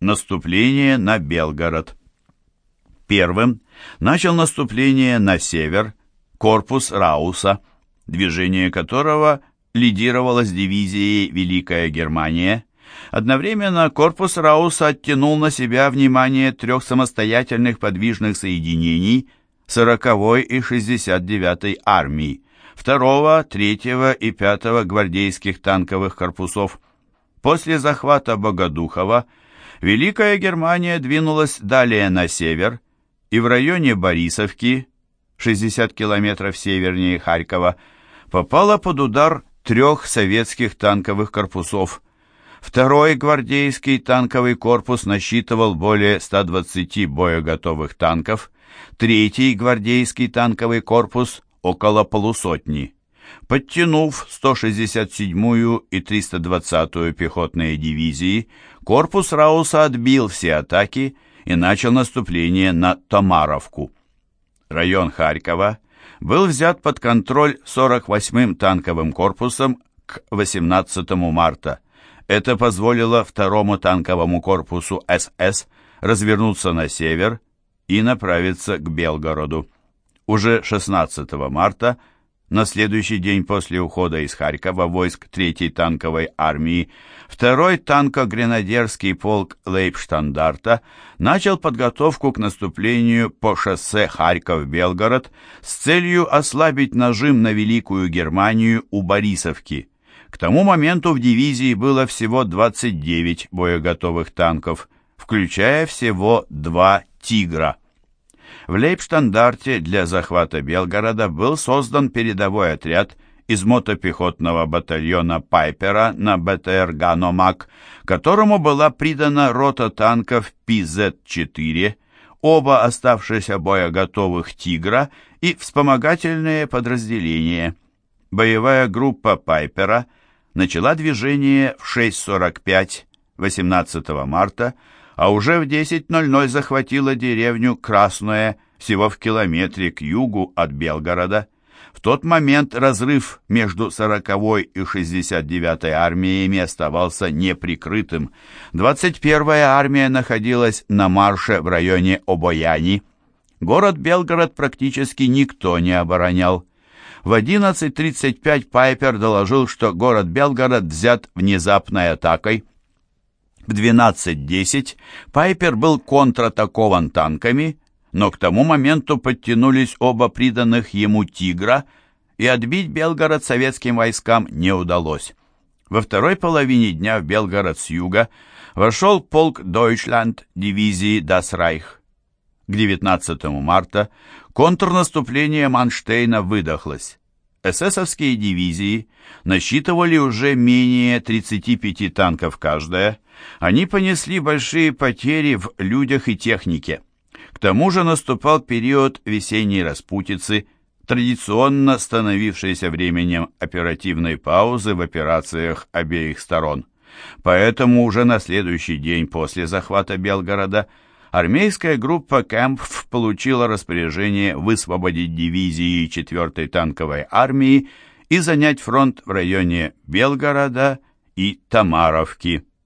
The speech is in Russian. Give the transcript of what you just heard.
Наступление на Белгород. Первым начал наступление на север корпус Рауса, движение которого лидировалось дивизией Великая Германия. Одновременно корпус Рауса оттянул на себя внимание трех самостоятельных подвижных соединений 40-й и 69-й армий, 2-го, 3-го и 5-го гвардейских танковых корпусов. После захвата Богодухова Великая Германия двинулась далее на север и в районе Борисовки, 60 километров севернее Харькова, попала под удар трех советских танковых корпусов. Второй гвардейский танковый корпус насчитывал более 120 боеготовых танков, третий гвардейский танковый корпус – около полусотни. Подтянув 167-ю и 320-ю пехотные дивизии, корпус Рауса отбил все атаки и начал наступление на Томаровку. Район Харькова был взят под контроль 48-м танковым корпусом к 18 марта. Это позволило второму танковому корпусу СС развернуться на север и направиться к Белгороду. Уже 16 марта – на следующий день после ухода из Харькова войск 3-й танковой армии второй танко-гренадерский полк Лейбштандарта начал подготовку к наступлению по шоссе Харьков-Белгород с целью ослабить нажим на Великую Германию у Борисовки. К тому моменту в дивизии было всего 29 боеготовых танков, включая всего два «Тигра». В Лейбштандарте для захвата Белгорода был создан передовой отряд из мотопехотного батальона Пайпера на БТР «Ганомак», которому была придана рота танков ПЗ-4, оба оставшиеся боеготовых «Тигра» и вспомогательные подразделения. Боевая группа Пайпера начала движение в 6.45 18 марта, а уже в 10.00 захватила деревню Красное, всего в километре к югу от Белгорода. В тот момент разрыв между 40-й и 69-й армиями оставался неприкрытым. 21-я армия находилась на марше в районе Обояни. Город Белгород практически никто не оборонял. В 11.35 Пайпер доложил, что город Белгород взят внезапной атакой – в 12.10 Пайпер был контратакован танками, но к тому моменту подтянулись оба приданных ему «Тигра», и отбить Белгород советским войскам не удалось. Во второй половине дня в Белгород с юга вошел полк Дойчланд дивизии Дасрайх. К 19 марта контрнаступление Манштейна выдохлось. Эсэсовские дивизии насчитывали уже менее 35 танков каждая, они понесли большие потери в людях и технике. К тому же наступал период весенней распутицы, традиционно становившийся временем оперативной паузы в операциях обеих сторон. Поэтому уже на следующий день после захвата Белгорода армейская группа Кэмпф получила распоряжение высвободить дивизии 4-й танковой армии и занять фронт в районе Белгорода и Тамаровки.